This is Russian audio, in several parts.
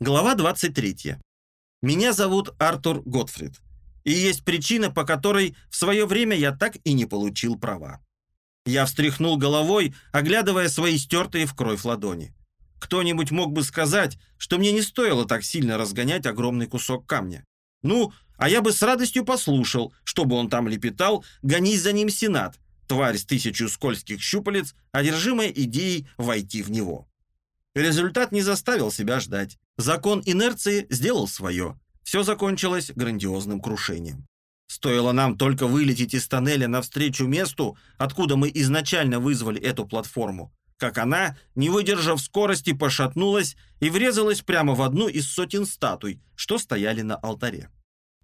Глава 23. Меня зовут Артур Готфрид. И есть причина, по которой в свое время я так и не получил права. Я встряхнул головой, оглядывая свои стертые в кровь ладони. Кто-нибудь мог бы сказать, что мне не стоило так сильно разгонять огромный кусок камня. Ну, а я бы с радостью послушал, чтобы он там лепетал, гонись за ним Сенат, тварь с тысячу скользких щупалец, одержимая идеей войти в него. Результат не заставил себя ждать. Закон инерции сделал свое. Все закончилось грандиозным крушением. Стоило нам только вылететь из тоннеля навстречу месту, откуда мы изначально вызвали эту платформу, как она, не выдержав скорости, пошатнулась и врезалась прямо в одну из сотен статуй, что стояли на алтаре.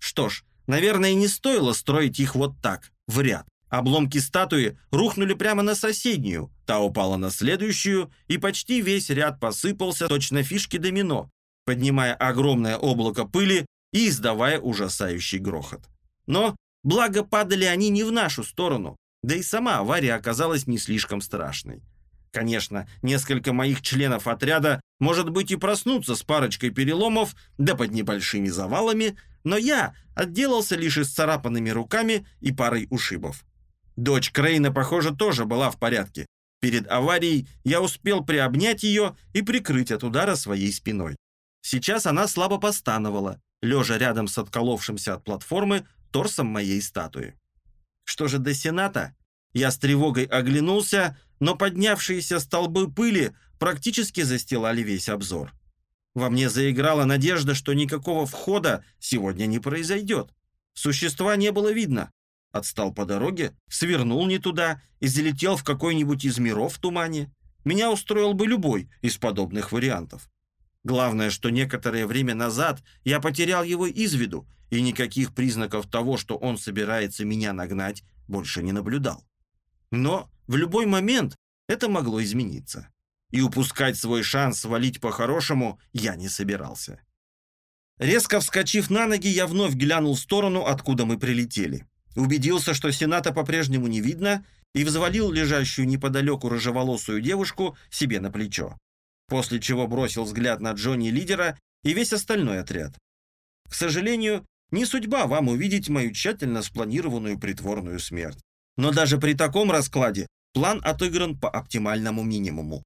Что ж, наверное, не стоило строить их вот так, в ряд. Обломки статуи рухнули прямо на соседнюю, та упала на следующую, и почти весь ряд посыпался точно фишки домино, поднимая огромное облако пыли и издавая ужасающий грохот. Но, благо, падали они не в нашу сторону, да и сама авария оказалась не слишком страшной. Конечно, несколько моих членов отряда, может быть, и проснуться с парочкой переломов, да под небольшими завалами, но я отделался лишь исцарапанными руками и парой ушибов. Дочь Крейна, похоже, тоже была в порядке. Перед аварией я успел приобнять ее и прикрыть от удара своей спиной. Сейчас она слабо постановала, лежа рядом с отколовшимся от платформы торсом моей статуи. Что же до Сената? Я с тревогой оглянулся, но поднявшиеся столбы пыли практически застилали весь обзор. Во мне заиграла надежда, что никакого входа сегодня не произойдет. Существа не было видно. Отстал по дороге, свернул не туда и залетел в какой-нибудь из миров в тумане. Меня устроил бы любой из подобных вариантов. Главное, что некоторое время назад я потерял его из виду, и никаких признаков того, что он собирается меня нагнать, больше не наблюдал. Но в любой момент это могло измениться. И упускать свой шанс свалить по-хорошему я не собирался. Резко вскочив на ноги, я вновь глянул в сторону, откуда мы прилетели. Убедился, что Сената по-прежнему не видно, и взвалил лежащую неподалеку рыжеволосую девушку себе на плечо после чего бросил взгляд на Джонни лидера и весь остальной отряд. К сожалению, не судьба вам увидеть мою тщательно спланированную притворную смерть. Но даже при таком раскладе план отыгран по оптимальному минимуму.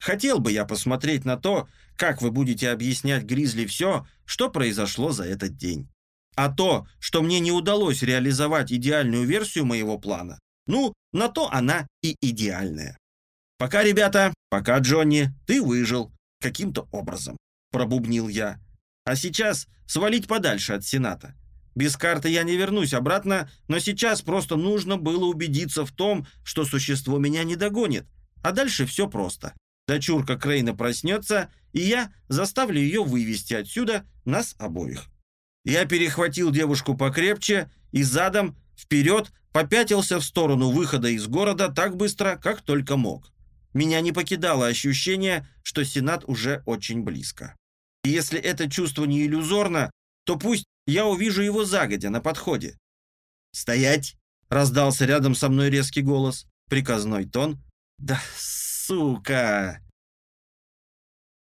Хотел бы я посмотреть на то, как вы будете объяснять Гризли все, что произошло за этот день. А то, что мне не удалось реализовать идеальную версию моего плана, ну, на то она и идеальная. «Пока, ребята, пока, Джонни, ты выжил. Каким-то образом», — пробубнил я. «А сейчас свалить подальше от Сената. Без карты я не вернусь обратно, но сейчас просто нужно было убедиться в том, что существо меня не догонит. А дальше все просто. Дочурка Крейна проснется, и я заставлю ее вывести отсюда нас обоих». Я перехватил девушку покрепче и задом вперед попятился в сторону выхода из города так быстро, как только мог. Меня не покидало ощущение, что Сенат уже очень близко. И если это чувство не иллюзорно, то пусть я увижу его загодя на подходе. «Стоять!» — раздался рядом со мной резкий голос, приказной тон. «Да сука!»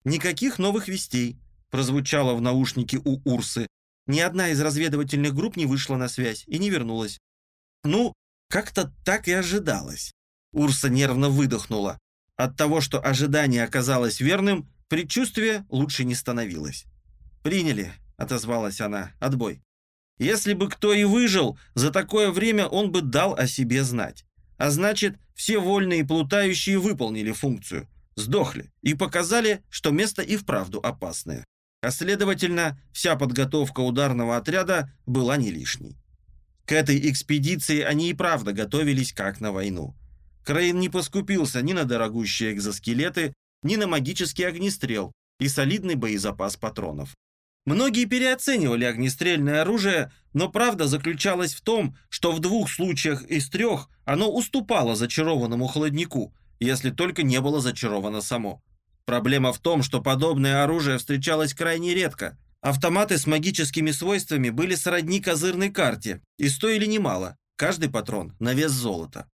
Никаких новых вестей прозвучало в наушнике у Урсы. Ни одна из разведывательных групп не вышла на связь и не вернулась. Ну, как-то так и ожидалось. Урса нервно выдохнула. От того, что ожидание оказалось верным, предчувствие лучше не становилось. «Приняли», — отозвалась она, — «отбой». Если бы кто и выжил, за такое время он бы дал о себе знать. А значит, все вольные плутающие выполнили функцию, сдохли и показали, что место и вправду опасное. А следовательно, вся подготовка ударного отряда была не лишней. К этой экспедиции они и правда готовились как на войну. Крейн не поскупился ни на дорогущие экзоскелеты, ни на магический огнестрел и солидный боезапас патронов. Многие переоценивали огнестрельное оружие, но правда заключалась в том, что в двух случаях из трех оно уступало зачарованному холоднику, если только не было зачаровано само. Проблема в том, что подобное оружие встречалось крайне редко. Автоматы с магическими свойствами были сродни козырной карте и стоили немало, каждый патрон на вес золота.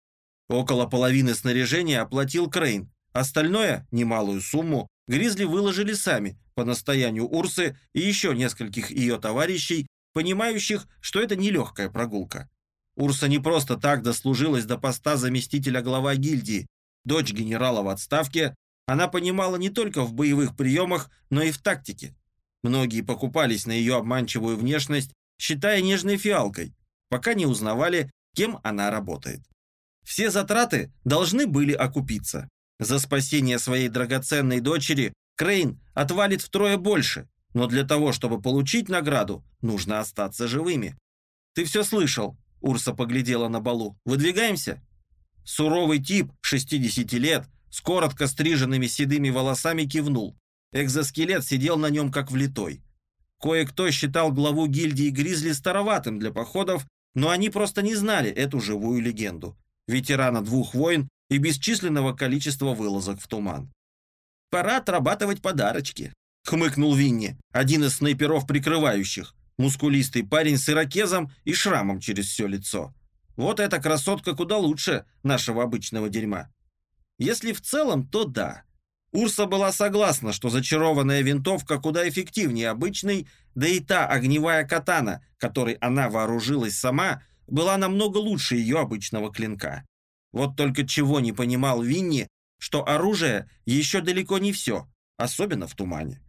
Около половины снаряжения оплатил Крейн, остальное, немалую сумму, Гризли выложили сами, по настоянию Урсы и еще нескольких ее товарищей, понимающих, что это нелегкая прогулка. Урса не просто так дослужилась до поста заместителя глава гильдии. Дочь генерала в отставке, она понимала не только в боевых приемах, но и в тактике. Многие покупались на ее обманчивую внешность, считая нежной фиалкой, пока не узнавали, кем она работает. Все затраты должны были окупиться. За спасение своей драгоценной дочери Крейн отвалит втрое больше, но для того, чтобы получить награду, нужно остаться живыми. «Ты все слышал?» – Урса поглядела на балу. «Выдвигаемся?» Суровый тип, 60 лет, с коротко стриженными седыми волосами кивнул. Экзоскелет сидел на нем как влитой. Кое-кто считал главу гильдии Гризли староватым для походов, но они просто не знали эту живую легенду. Ветерана двух войн и бесчисленного количества вылазок в туман. «Пора отрабатывать подарочки», — хмыкнул Винни, один из снайперов прикрывающих, мускулистый парень с ирокезом и шрамом через все лицо. Вот эта красотка куда лучше нашего обычного дерьма. Если в целом, то да. Урса была согласна, что зачарованная винтовка куда эффективнее обычной, да и та огневая катана, которой она вооружилась сама, была намного лучше ее обычного клинка. Вот только чего не понимал Винни, что оружие еще далеко не все, особенно в тумане.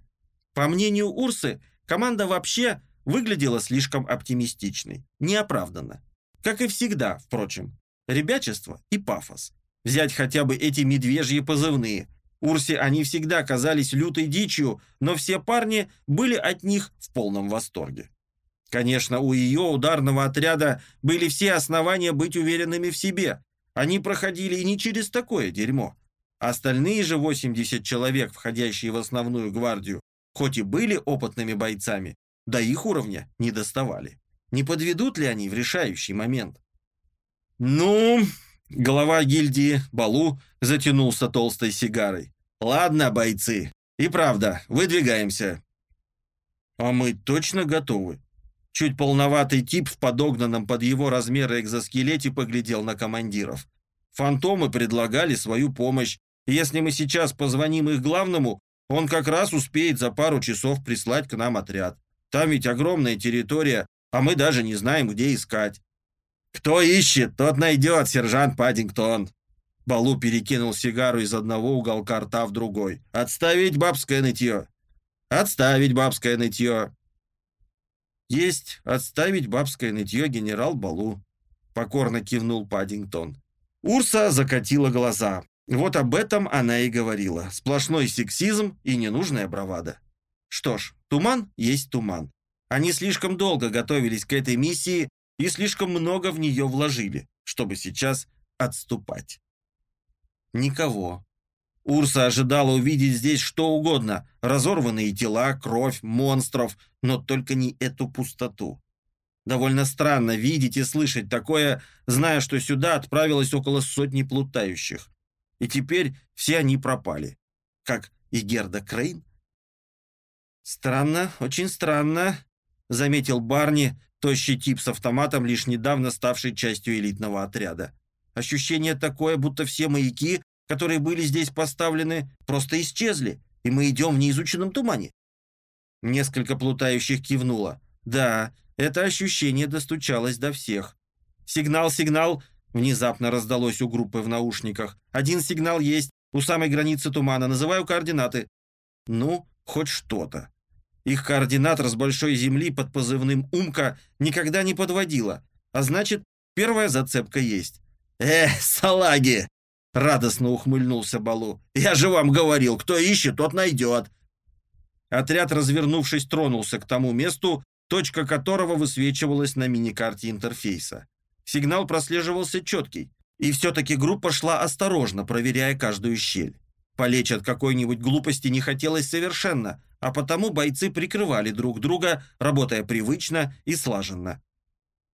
По мнению Урсы, команда вообще выглядела слишком оптимистичной, неоправданно. Как и всегда, впрочем. Ребячество и пафос. Взять хотя бы эти медвежьи позывные. Урсе они всегда казались лютой дичью, но все парни были от них в полном восторге. Конечно, у ее ударного отряда были все основания быть уверенными в себе. Они проходили и не через такое дерьмо. Остальные же 80 человек, входящие в основную гвардию, хоть и были опытными бойцами, до их уровня не доставали. Не подведут ли они в решающий момент? «Ну...» — глава гильдии Балу затянулся толстой сигарой. «Ладно, бойцы. И правда, выдвигаемся». «А мы точно готовы?» Чуть полноватый тип в подогнанном под его размеры экзоскелете поглядел на командиров. Фантомы предлагали свою помощь. Если мы сейчас позвоним их главному, он как раз успеет за пару часов прислать к нам отряд. Там ведь огромная территория, а мы даже не знаем, где искать. Кто ищет, тот найдет, сержант Паддингтон. Балу перекинул сигару из одного уголка рта в другой. Отставить бабское нытье. Отставить бабское нытье. Есть отставить бабское нытье генерал Балу. Покорно кивнул Паддингтон. Урса закатила глаза. Вот об этом она и говорила. Сплошной сексизм и ненужная бравада. Что ж, туман есть туман. Они слишком долго готовились к этой миссии и слишком много в нее вложили, чтобы сейчас отступать. Никого. Урса ожидала увидеть здесь что угодно. Разорванные тела, кровь, монстров, но только не эту пустоту. Довольно странно видеть и слышать такое, зная, что сюда отправилось около сотни плутающих. И теперь все они пропали. Как и Герда Крейн. Странно, очень странно заметил Барни, тощий тип с автоматом, лишь недавно ставший частью элитного отряда. Ощущение такое, будто все маяки, которые были здесь поставлены, просто исчезли, и мы идем в неизученном тумане. Несколько плутающих кивнуло. Да, это ощущение достучалось до всех. «Сигнал, сигнал!» Внезапно раздалось у группы в наушниках. «Один сигнал есть, у самой границы тумана. Называю координаты». «Ну, хоть что-то». Их координатор с большой земли под позывным «Умка» никогда не подводила, а значит, первая зацепка есть. «Э, салаги!» — радостно ухмыльнулся Балу. «Я же вам говорил, кто ищет, тот найдет!» Отряд, развернувшись, тронулся к тому месту, точка которого высвечивалась на миникарте интерфейса. Сигнал прослеживался четкий, и все-таки группа шла осторожно, проверяя каждую щель. Полечь от какой-нибудь глупости не хотелось совершенно, а потому бойцы прикрывали друг друга, работая привычно и слаженно.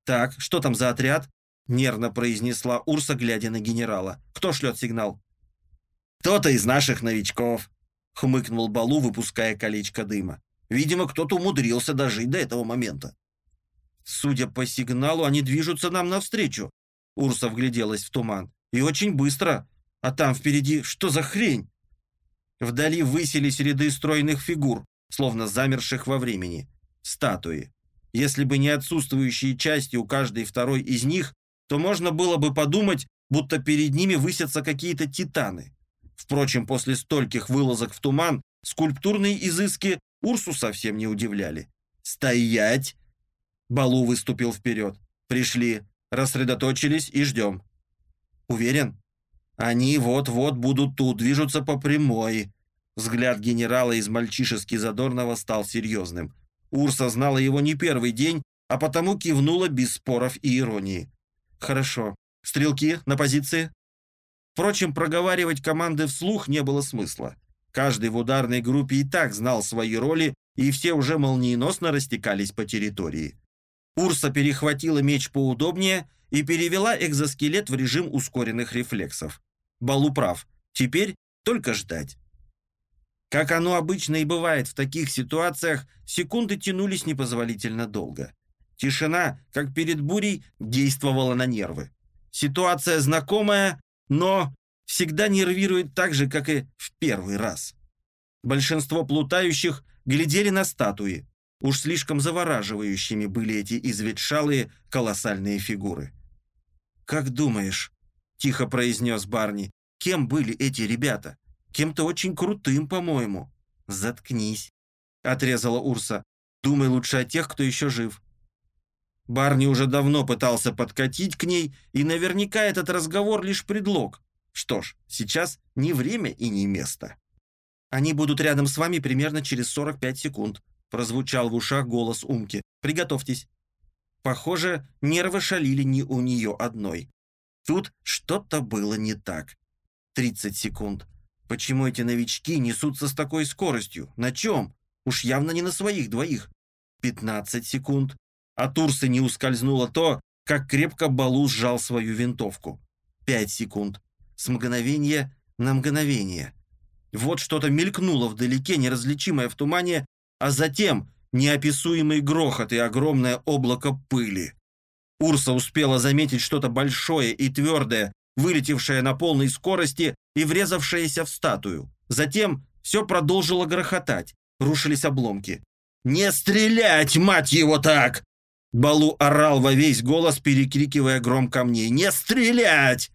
«Так, что там за отряд?» — нервно произнесла Урса, глядя на генерала. «Кто шлет сигнал?» «Кто-то из наших новичков», — хмыкнул Балу, выпуская колечко дыма. «Видимо, кто-то умудрился дожить до этого момента». «Судя по сигналу, они движутся нам навстречу», — Урса вгляделась в туман. «И очень быстро. А там впереди что за хрень?» Вдали высились ряды стройных фигур, словно замерших во времени. Статуи. Если бы не отсутствующие части у каждой второй из них, то можно было бы подумать, будто перед ними высятся какие-то титаны. Впрочем, после стольких вылазок в туман, скульптурные изыски Урсу совсем не удивляли. «Стоять!» Балу выступил вперед. «Пришли, рассредоточились и ждем». «Уверен?» «Они вот-вот будут тут, движутся по прямой». Взгляд генерала из мальчишески задорного стал серьезным. Урса знала его не первый день, а потому кивнула без споров и иронии. «Хорошо. Стрелки на позиции?» Впрочем, проговаривать команды вслух не было смысла. Каждый в ударной группе и так знал свои роли, и все уже молниеносно растекались по территории. Урса перехватила меч поудобнее и перевела экзоскелет в режим ускоренных рефлексов. Балу прав. Теперь только ждать. Как оно обычно и бывает в таких ситуациях, секунды тянулись непозволительно долго. Тишина, как перед бурей, действовала на нервы. Ситуация знакомая, но всегда нервирует так же, как и в первый раз. Большинство плутающих глядели на статуи. Уж слишком завораживающими были эти изветшалые колоссальные фигуры. «Как думаешь?» – тихо произнес Барни. «Кем были эти ребята? Кем-то очень крутым, по-моему». «Заткнись», – отрезала Урса. «Думай лучше о тех, кто еще жив». Барни уже давно пытался подкатить к ней, и наверняка этот разговор лишь предлог. Что ж, сейчас не время и не место. «Они будут рядом с вами примерно через 45 секунд», прозвучал в ушах голос Умки. «Приготовьтесь». Похоже, нервы шалили не у нее одной. Тут что-то было не так. 30 секунд. Почему эти новички несутся с такой скоростью? На чем? Уж явно не на своих двоих. 15 секунд. От Урсы не ускользнуло то, как крепко Балу сжал свою винтовку. Пять секунд. С мгновения на мгновение. Вот что-то мелькнуло вдалеке, неразличимое в тумане, а затем неописуемый грохот и огромное облако пыли. Урса успела заметить что-то большое и твердое, вылетевшее на полной скорости и врезавшееся в статую. Затем все продолжило грохотать, рушились обломки. «Не стрелять, мать его, так!» Балу орал во весь голос, перекрикивая гром камней. «Не стрелять!»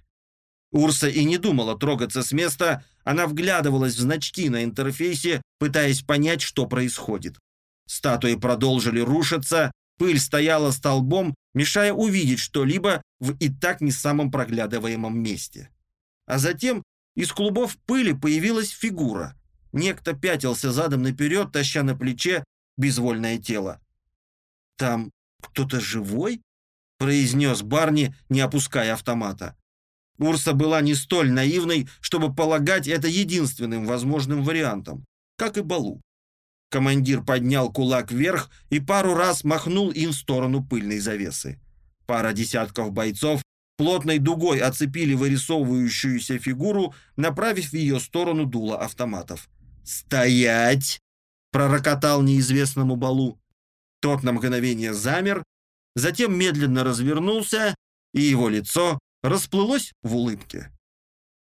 Урса и не думала трогаться с места, она вглядывалась в значки на интерфейсе, пытаясь понять, что происходит. Статуи продолжили рушиться, пыль стояла столбом, мешая увидеть что-либо в и так не самом проглядываемом месте. А затем из клубов пыли появилась фигура. Некто пятился задом наперед, таща на плече безвольное тело. «Там кто-то живой?» – произнес Барни, не опуская автомата. Урса была не столь наивной, чтобы полагать это единственным возможным вариантом, как и Балу. Командир поднял кулак вверх и пару раз махнул им в сторону пыльной завесы. Пара десятков бойцов плотной дугой оцепили вырисовывающуюся фигуру, направив в ее сторону дуло автоматов. «Стоять!» – пророкотал неизвестному Балу. Тот на мгновение замер, затем медленно развернулся, и его лицо расплылось в улыбке.